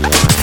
one.